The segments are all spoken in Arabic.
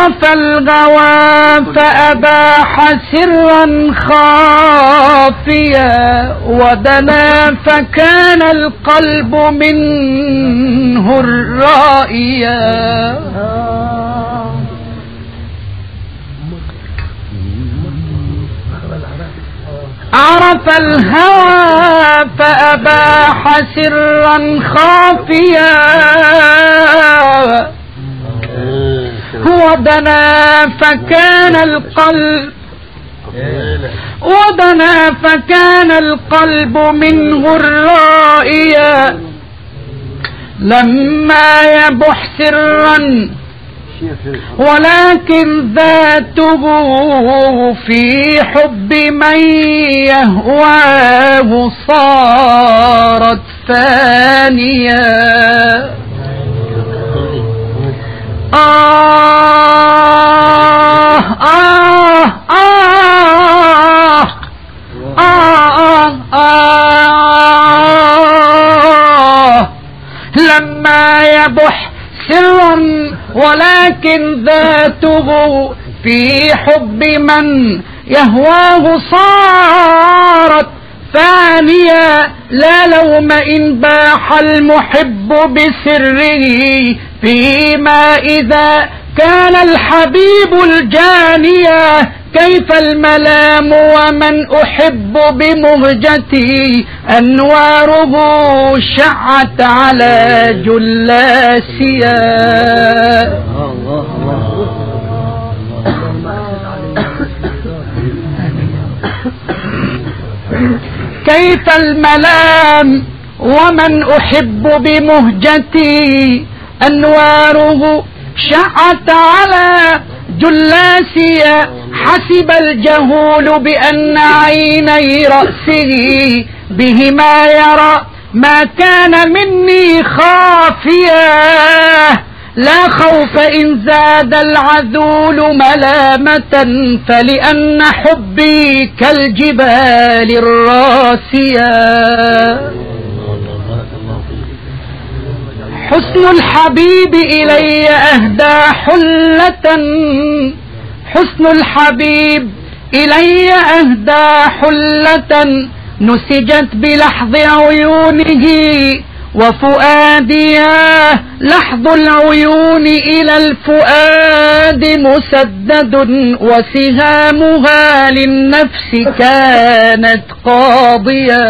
عرف الغوى فأباح سرا خافيا ودنا فكان القلب منه الرائيا. عرف الهوى فأباح سرا خافيا. هو دنا فكان القلب ودنا فكان القلب منه الرائيا لما يبح سرا ولكن ذاته في حب من يهواه صارت فانية آه آه آه آه آه لما يبح سرا ولكن ذاته في حب من يهواه صارت ثانية لا لوم إن باح المحب بسره فيما إذا كان الحبيب الجانية كيف الملام ومن أحب بمهجتي أنواره شعت على جلاسيا. كيف الملام ومن أحب بمهجتي أنواره شعت على جلاسيا حسب الجهول بأن عيني رأسه بهما يرى ما كان مني خافيا. لا خوف إن زاد العذول ملامة فلأن حبي كالجبال الراسية. حسن الحبيب إلي أهدى حلة. حسن الحبيب إلي أهدى حلة. نسجت بلحظ عيونه وفؤادي لحظ العيون إلى الفؤاد مسدد وسهامها للنفس كانت قاضية.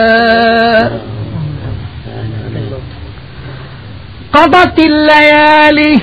قضت الليالي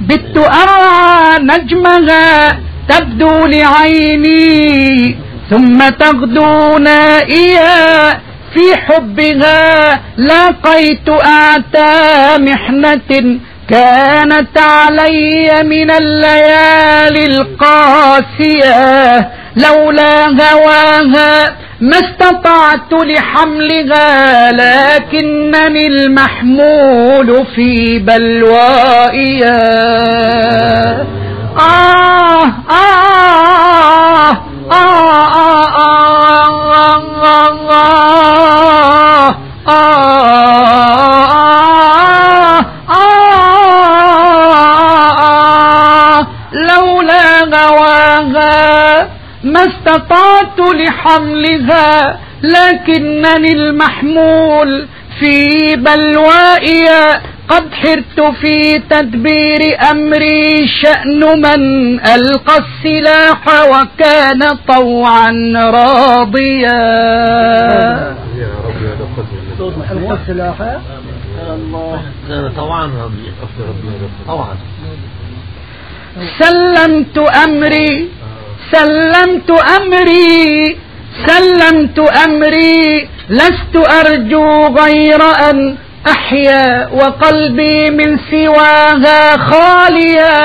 بت أرى نجمها تبدو لعيني ثم تغدو نائيا في حبها لاقيت آتى محنة كانت علي من الليالي القاسية. لولا هواها ما استطعت لحملها لكنني المحمول في بلوائيا آه آه آه آه آه لولا غواها ما استطعت لحملها لكنني المحمول في بلوائي. قد حرت في تدبير أمري شأن من ألقى السلاح وكان طوعا راضيا. السلاحة الله طوعا طوعا سلمت أمري سلمت أمري سلمت أمري لست أرجو غير أن أحيا وقلبي من سواها خاليا.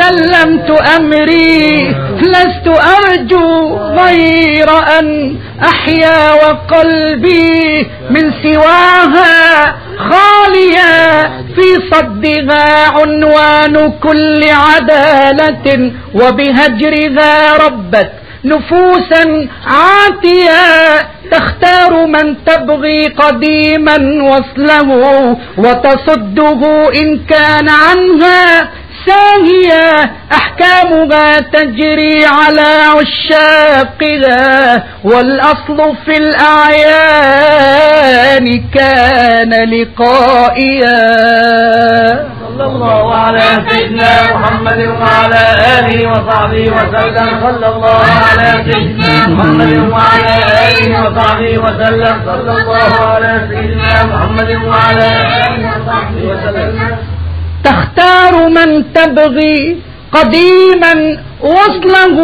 سلمت أمري لست أرجو غير أن أحيا وقلبي من سواها خاليا في صدها عنوان كل عدالة وبهجرها ربت نفوسا عاتية تختار من تبغي قديما وصله وتصده إن كان عنها ساهية أحكامها تجري على عشاقها والأصل في الأعيان كان لقائها. صلى الله على سيدنا محمد وعلى آله وصحبه وسلم. صلى الله على سيدنا محمد وعلى آله وصحبه وسلم. صلى الله على سيدنا محمد وعلى آله وصحبه وسلم. تختار من تبغي قديما وصله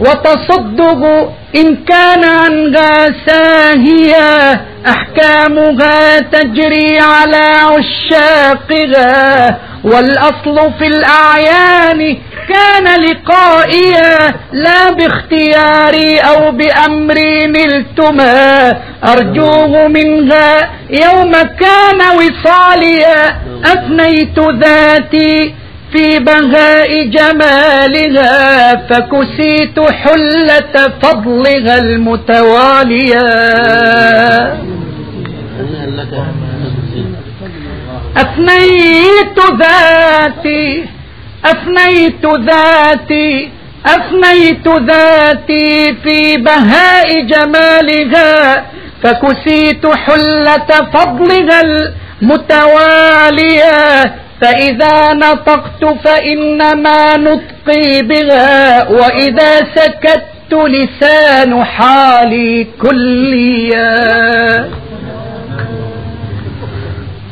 وتصده إن كان عنها ساهية أحكامها تجري على عشاقها والأصل في الأعيان كان لقائيا لا باختياري أو بأمري نلتما. أرجوه منها يوم كان وصاليا أفنيت ذاتي في بهاء جمالها فكسيت حلة فضلها المتوالية. أفنيت ذاتي أفنيت ذاتي أفنيت ذاتي في بهاء جمالها فكسيت حلة فضلها المتوالية فإذا نطقت فإنما نطقي بها وإذا سكت لسان حالي كليا.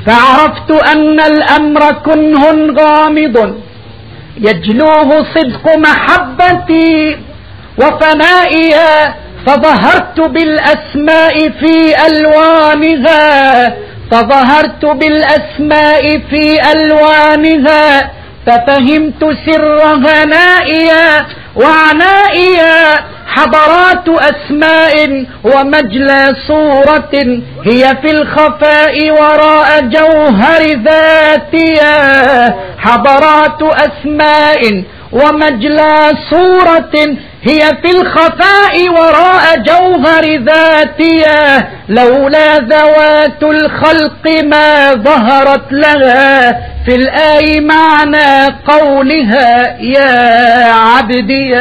فعرفت أن الأمر كنه غامض يجلوه صدق محبتي وفنائها فظهرت بالأسماء في ألوانها فظهرت بالأسماء في ألوانها ففهمت سر هنائها وعنائها حضرات أسماء ومجلى صورة هي في الخفاء وراء جوهر ذاتها حضرات أسماء ومجلى صورة هي في الخفاء وراء جوهر ذاتها لولا ذوات الخلق ما ظهرت لها. في الآي معنى قولها يا عبدي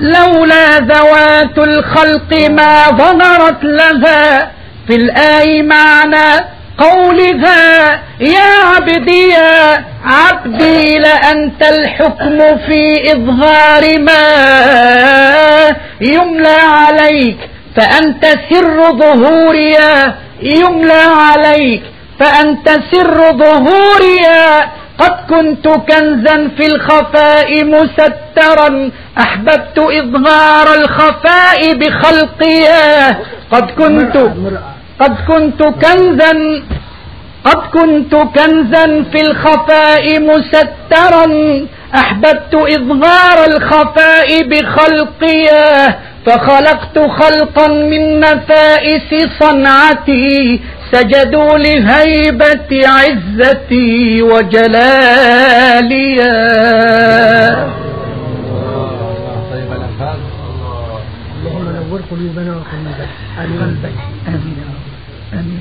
لولا ذوات الخلق ما ظهرت لها في الآي معنى قولها يا عبدي يا عبدي لأنت الحكم في إظهار ما يملى عليك فأنت سر ظهوريا يملى عليك. فأنت سر ظهوريا قد كنت كنزا في الخفاء مسترا. أحببت إظهار الخفاء بخلقيا قد كنت قد كنت كنزا قد كنت كنزا في الخفاء مسترا. أحببت إظهار الخفاء بخلقيا فخلقت خلقا من نفائس صنعتي سجدوا لهيبة عزتي وجلالي. اللهم نور قلوبنا وقلوبك قلبك آمين آمين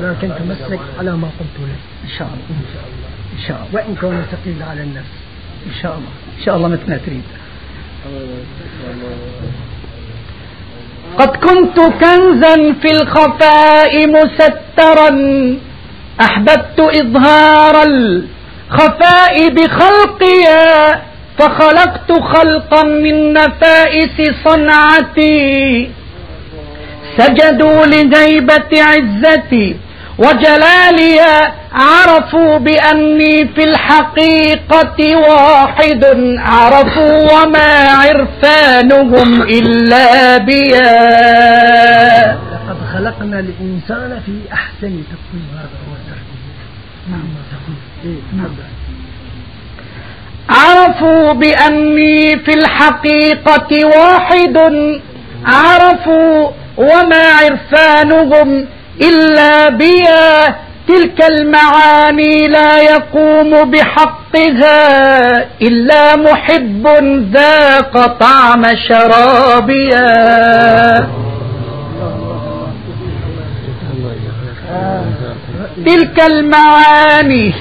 لكن تمسك على ما قلت لك. إن شاء الله. إن شاء الله. وإن كان ثقيل على النفس. إن شاء الله. إن شاء الله مثل ما تريد قد كنت كنزا في الخفاء مسترا أحببت إظهار الخفاء بخلقيا فخلقت خلقا من نفائس صنعتي. سجدوا لهيبة عزتي وجلالي عرفوا بأني في الحقيقة واحد. عرفوا وما عرفانهم إلا بيا. لقد خلقنا الإنسان في أحسن تقويم. هذا هو الترتيب نعم تقول. إيه عرفوا بأني في الحقيقة واحد. عرفوا وما عرفانهم إلا بيا تلك المعاني لا يقوم بحقها إلا محب ذاق طعم شرابيا تلك المعاني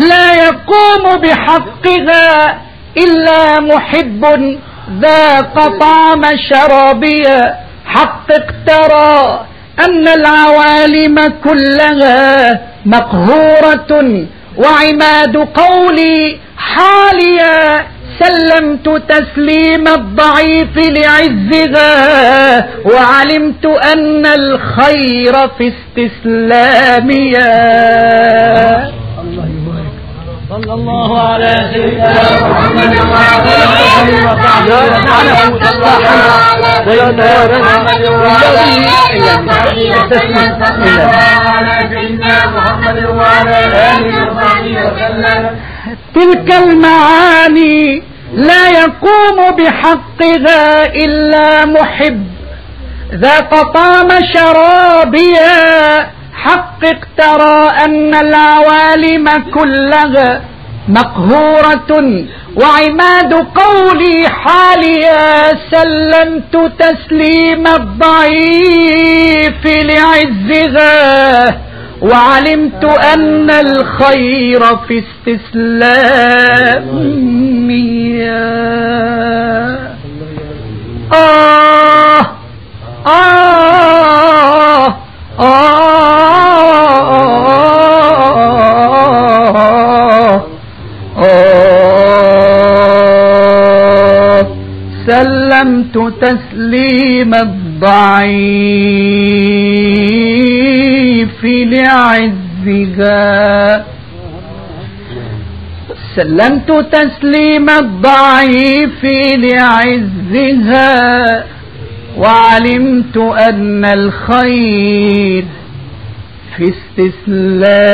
لا يقوم بحقها إلا محب ذاق طعم شرابها. حقق ترى أن العوالم كلها مقهورة وعماد قولي حاليا سلمت تسليم الضعيف لعزها وعلمت أن الخير في استسلامها. صلى الله على سيدنا محمد وعلى آله وصحبه وسلم. تلك المعاني لا يقوم بحقها إلا محب. ذاق طعم شرابها. حقق ترى أن العوالم كلها مقهورة وعماد قولي حاليا سلمت تسليم الضعيف لعزها وعلمت أن الخير في استسلامها سلمت تسليم الضعيف لعزها. سلمت تسليم الضعيف لعزها. وعلمت أن الخير في استسلام